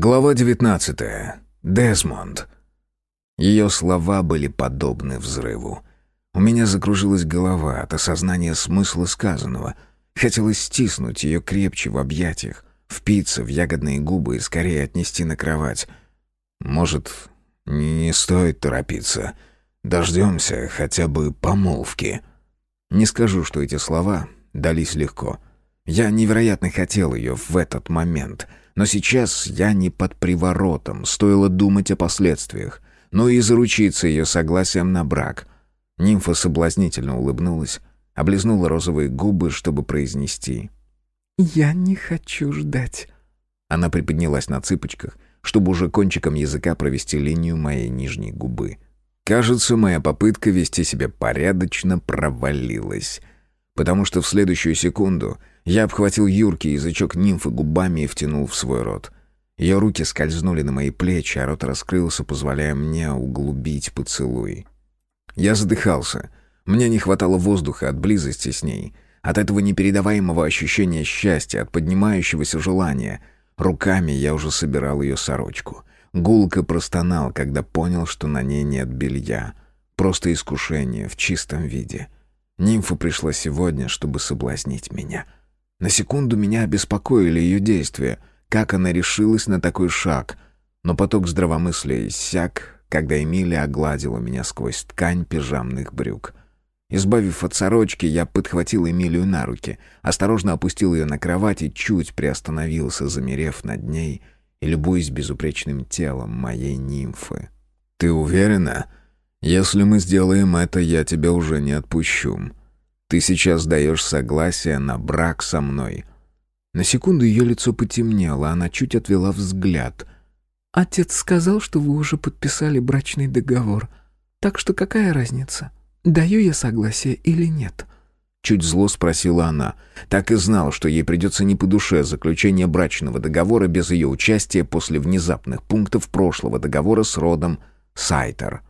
Глава 19. Десмонд. Ее слова были подобны взрыву. У меня закружилась голова от осознания смысла сказанного. Хотелось стиснуть ее крепче в объятиях, впиться в ягодные губы и скорее отнести на кровать. Может, не стоит торопиться. Дождемся хотя бы помолвки. Не скажу, что эти слова дались легко. Я невероятно хотел ее в этот момент — но сейчас я не под приворотом, стоило думать о последствиях. но и заручиться ее согласием на брак. Нимфа соблазнительно улыбнулась, облизнула розовые губы, чтобы произнести. «Я не хочу ждать». Она приподнялась на цыпочках, чтобы уже кончиком языка провести линию моей нижней губы. Кажется, моя попытка вести себя порядочно провалилась, потому что в следующую секунду я обхватил юркий язычок нимфы губами и втянул в свой рот. Ее руки скользнули на мои плечи, а рот раскрылся, позволяя мне углубить поцелуй. Я задыхался. Мне не хватало воздуха от близости с ней, от этого непередаваемого ощущения счастья, от поднимающегося желания. Руками я уже собирал ее сорочку. Гулко простонал, когда понял, что на ней нет белья. Просто искушение в чистом виде. Нимфа пришла сегодня, чтобы соблазнить меня — на секунду меня обеспокоили ее действия, как она решилась на такой шаг. Но поток здравомыслия иссяк, когда Эмилия огладила меня сквозь ткань пижамных брюк. Избавив от сорочки, я подхватил Эмилию на руки, осторожно опустил ее на кровать и чуть приостановился, замерев над ней и любуясь безупречным телом моей нимфы. «Ты уверена? Если мы сделаем это, я тебя уже не отпущу», ты сейчас даешь согласие на брак со мной». На секунду ее лицо потемнело, она чуть отвела взгляд. «Отец сказал, что вы уже подписали брачный договор. Так что какая разница, даю я согласие или нет?» Чуть зло спросила она. Так и знал, что ей придется не по душе заключение брачного договора без ее участия после внезапных пунктов прошлого договора с родом Сайтер.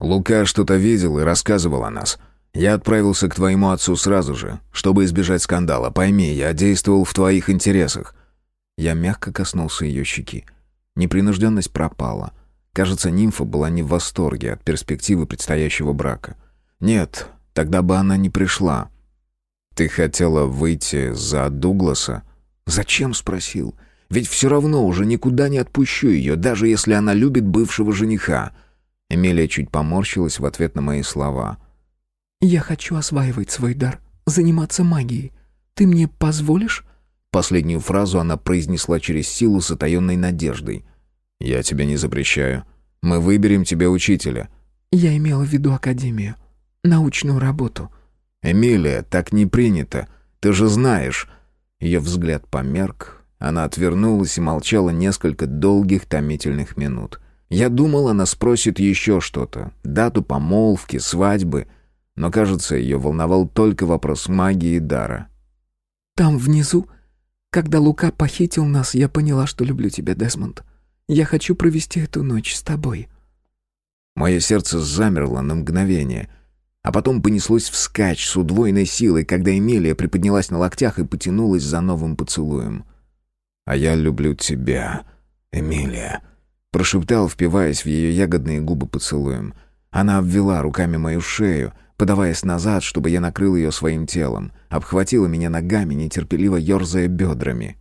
«Лука что-то видел и рассказывал о нас. Я отправился к твоему отцу сразу же, чтобы избежать скандала. Пойми, я действовал в твоих интересах». Я мягко коснулся ее щеки. Непринужденность пропала. Кажется, нимфа была не в восторге от перспективы предстоящего брака. «Нет, тогда бы она не пришла». «Ты хотела выйти за Дугласа?» «Зачем?» — спросил. «Ведь все равно уже никуда не отпущу ее, даже если она любит бывшего жениха». Эмилия чуть поморщилась в ответ на мои слова — «Я хочу осваивать свой дар, заниматься магией. Ты мне позволишь?» Последнюю фразу она произнесла через силу с отаенной надеждой. «Я тебе не запрещаю. Мы выберем тебе учителя». «Я имела в виду академию. Научную работу». «Эмилия, так не принято. Ты же знаешь». Ее взгляд померк. Она отвернулась и молчала несколько долгих томительных минут. Я думал, она спросит еще что-то. Дату помолвки, свадьбы но, кажется, ее волновал только вопрос магии и дара. «Там внизу, когда Лука похитил нас, я поняла, что люблю тебя, Десмонд. Я хочу провести эту ночь с тобой». Мое сердце замерло на мгновение, а потом понеслось вскачь с удвоенной силой, когда Эмилия приподнялась на локтях и потянулась за новым поцелуем. «А я люблю тебя, Эмилия», — прошептал, впиваясь в ее ягодные губы поцелуем. Она обвела руками мою шею — подаваясь назад, чтобы я накрыл ее своим телом, обхватила меня ногами, нетерпеливо ерзая бедрами.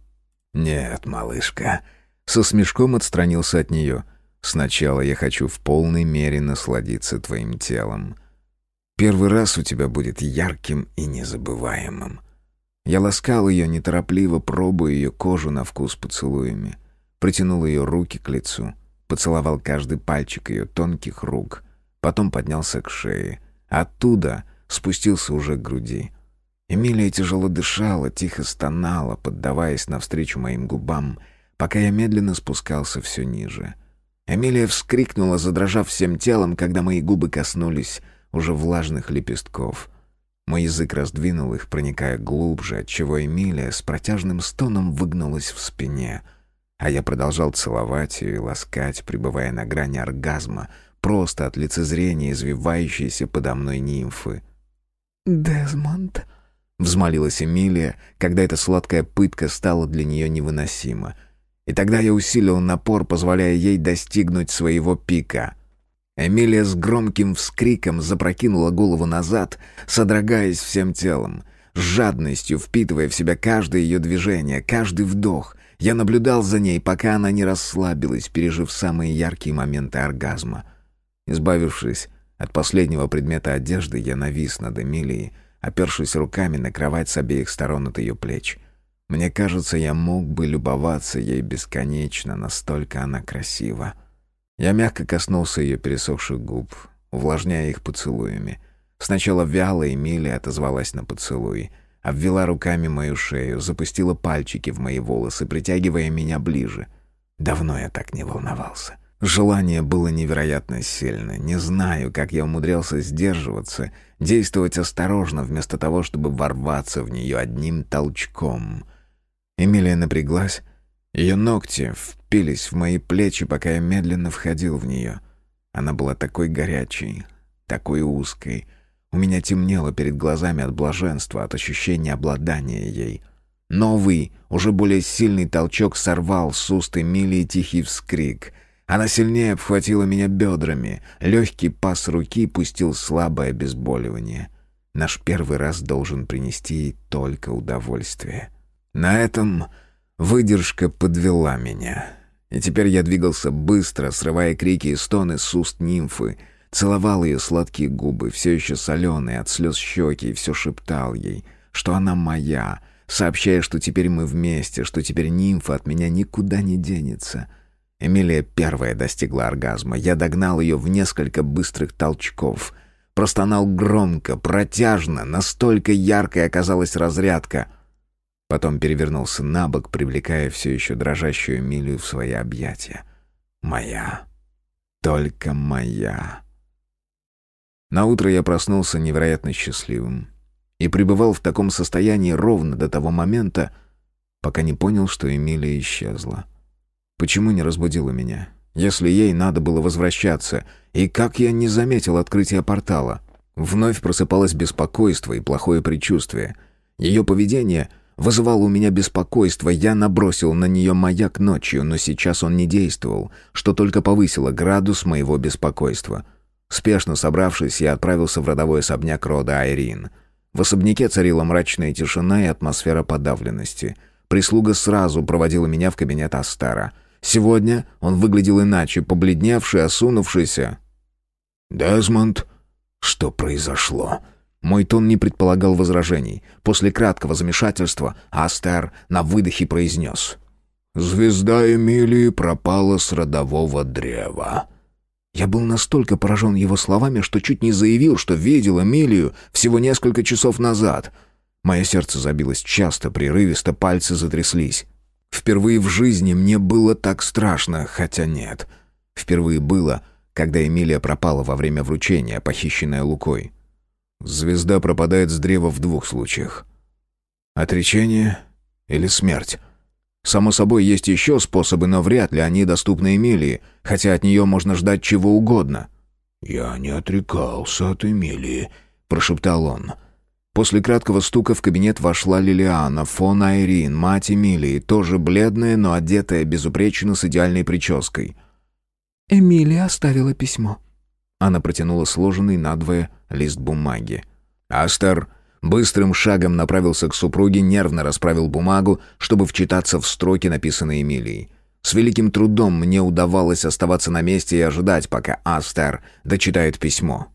«Нет, малышка», — со смешком отстранился от нее. «Сначала я хочу в полной мере насладиться твоим телом. Первый раз у тебя будет ярким и незабываемым». Я ласкал ее неторопливо, пробуя ее кожу на вкус поцелуями. Протянул ее руки к лицу, поцеловал каждый пальчик ее тонких рук, потом поднялся к шее — Оттуда спустился уже к груди. Эмилия тяжело дышала, тихо стонала, поддаваясь навстречу моим губам, пока я медленно спускался все ниже. Эмилия вскрикнула, задрожав всем телом, когда мои губы коснулись уже влажных лепестков. Мой язык раздвинул их, проникая глубже, отчего Эмилия с протяжным стоном выгнулась в спине, а я продолжал целовать ее и ласкать, пребывая на грани оргазма — просто от лицезрения извивающейся подо мной нимфы. «Дезмонд», — взмолилась Эмилия, когда эта сладкая пытка стала для нее невыносима. И тогда я усилил напор, позволяя ей достигнуть своего пика. Эмилия с громким вскриком запрокинула голову назад, содрогаясь всем телом, с жадностью впитывая в себя каждое ее движение, каждый вдох. Я наблюдал за ней, пока она не расслабилась, пережив самые яркие моменты оргазма. Избавившись от последнего предмета одежды, я навис над Эмилией, опершись руками на кровать с обеих сторон от ее плеч. Мне кажется, я мог бы любоваться ей бесконечно, настолько она красива. Я мягко коснулся ее пересохших губ, увлажняя их поцелуями. Сначала вяло Эмилия отозвалась на поцелуй, обвела руками мою шею, запустила пальчики в мои волосы, притягивая меня ближе. Давно я так не волновался. Желание было невероятно сильно. Не знаю, как я умудрялся сдерживаться, действовать осторожно, вместо того, чтобы ворваться в нее одним толчком. Эмилия напряглась. Ее ногти впились в мои плечи, пока я медленно входил в нее. Она была такой горячей, такой узкой. У меня темнело перед глазами от блаженства, от ощущения обладания ей. Новый, уже более сильный толчок сорвал с уст Эмилии тихий вскрик — она сильнее обхватила меня бедрами. Легкий пас руки пустил слабое обезболивание. Наш первый раз должен принести ей только удовольствие. На этом выдержка подвела меня. И теперь я двигался быстро, срывая крики и стоны с уст нимфы, целовал ее сладкие губы, все еще соленые от слез щеки, и все шептал ей, что она моя, сообщая, что теперь мы вместе, что теперь нимфа от меня никуда не денется — Эмилия первая достигла оргазма. Я догнал ее в несколько быстрых толчков. Простонал громко, протяжно, настолько яркой оказалась разрядка. Потом перевернулся на бок, привлекая все еще дрожащую Эмилию в свои объятия. «Моя. Только моя». На утро я проснулся невероятно счастливым и пребывал в таком состоянии ровно до того момента, пока не понял, что Эмилия исчезла. Почему не разбудила меня? Если ей надо было возвращаться, и как я не заметил открытия портала? Вновь просыпалось беспокойство и плохое предчувствие. Ее поведение вызывало у меня беспокойство, я набросил на нее маяк ночью, но сейчас он не действовал, что только повысило градус моего беспокойства. Спешно собравшись, я отправился в родовой особняк рода Айрин. В особняке царила мрачная тишина и атмосфера подавленности. Прислуга сразу проводила меня в кабинет Астара — Сегодня он выглядел иначе, побледневший, осунувшийся. «Дезмонд, что произошло?» Мой тон не предполагал возражений. После краткого замешательства Астер на выдохе произнес. «Звезда Эмилии пропала с родового древа». Я был настолько поражен его словами, что чуть не заявил, что видел Эмилию всего несколько часов назад. Мое сердце забилось часто, прерывисто, пальцы затряслись. Впервые в жизни мне было так страшно, хотя нет. Впервые было, когда Эмилия пропала во время вручения, похищенная Лукой. Звезда пропадает с древа в двух случаях. Отречение или смерть. Само собой, есть еще способы, но вряд ли они доступны Эмилии, хотя от нее можно ждать чего угодно. «Я не отрекался от Эмилии», — прошептал он. После краткого стука в кабинет вошла Лилиана, фон Айрин, мать Эмилии, тоже бледная, но одетая безупречно с идеальной прической. «Эмилия оставила письмо». Она протянула сложенный надвое лист бумаги. Астер быстрым шагом направился к супруге, нервно расправил бумагу, чтобы вчитаться в строки, написанные Эмилией. С великим трудом мне удавалось оставаться на месте и ожидать, пока Астер дочитает письмо.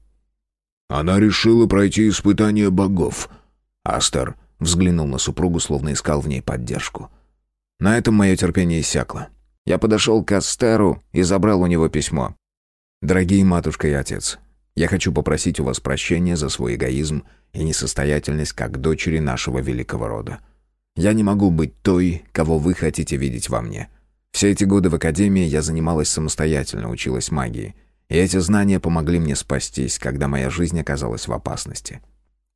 Она решила пройти испытание богов. Астер взглянул на супругу, словно искал в ней поддержку. На этом мое терпение иссякло. Я подошел к Астеру и забрал у него письмо. «Дорогие матушка и отец, я хочу попросить у вас прощения за свой эгоизм и несостоятельность как дочери нашего великого рода. Я не могу быть той, кого вы хотите видеть во мне. Все эти годы в академии я занималась самостоятельно, училась магии. И эти знания помогли мне спастись, когда моя жизнь оказалась в опасности.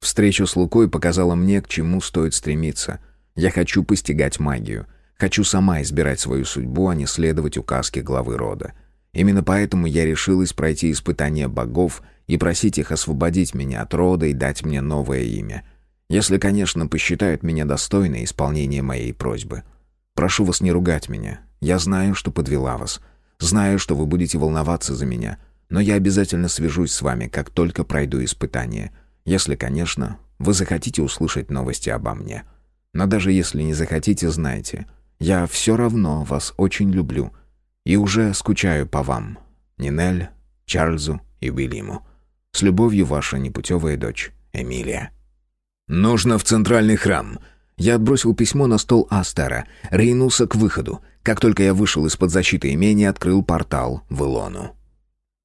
Встреча с Лукой показала мне, к чему стоит стремиться. Я хочу постигать магию. Хочу сама избирать свою судьбу, а не следовать указке главы рода. Именно поэтому я решилась пройти испытание богов и просить их освободить меня от рода и дать мне новое имя. Если, конечно, посчитают меня достойной исполнения моей просьбы. Прошу вас не ругать меня. Я знаю, что подвела вас. Знаю, что вы будете волноваться за меня. Но я обязательно свяжусь с вами, как только пройду испытание. Если, конечно, вы захотите услышать новости обо мне. Но даже если не захотите, знайте, я все равно вас очень люблю и уже скучаю по вам, Нинель, Чарльзу и Уильяму. С любовью, ваша непутевая дочь Эмилия. «Нужно в центральный храм». Я отбросил письмо на стол Астера, ринулся к выходу. Как только я вышел из-под защиты имения, открыл портал в Илону.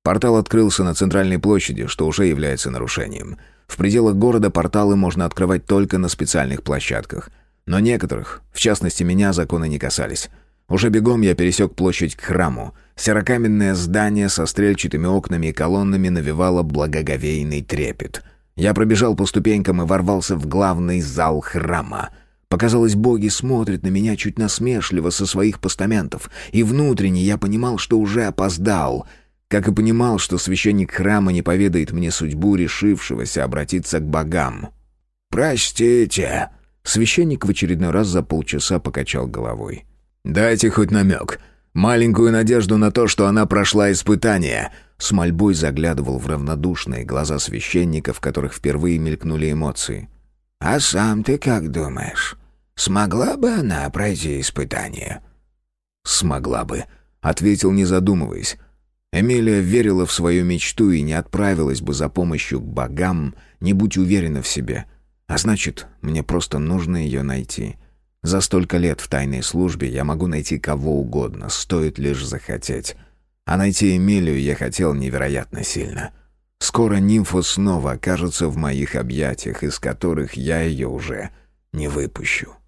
Портал открылся на центральной площади, что уже является нарушением. В пределах города порталы можно открывать только на специальных площадках. Но некоторых, в частности меня, законы не касались. Уже бегом я пересек площадь к храму. Серокаменное здание со стрельчатыми окнами и колоннами навевало благоговейный трепет. Я пробежал по ступенькам и ворвался в главный зал храма. Показалось, боги смотрят на меня чуть насмешливо со своих постаментов, и внутренне я понимал, что уже опоздал. Как и понимал, что священник храма не поведает мне судьбу решившегося обратиться к богам. «Простите!» Священник в очередной раз за полчаса покачал головой. «Дайте хоть намек. Маленькую надежду на то, что она прошла испытание», с мольбой заглядывал в равнодушные глаза священника, в которых впервые мелькнули эмоции. «А сам ты как думаешь? Смогла бы она пройти испытание?» «Смогла бы», — ответил, не задумываясь. Эмилия верила в свою мечту и не отправилась бы за помощью к богам, не будь уверена в себе. А значит, мне просто нужно ее найти. За столько лет в тайной службе я могу найти кого угодно, стоит лишь захотеть. А найти Эмилию я хотел невероятно сильно. Скоро нимфа снова окажется в моих объятиях, из которых я ее уже не выпущу.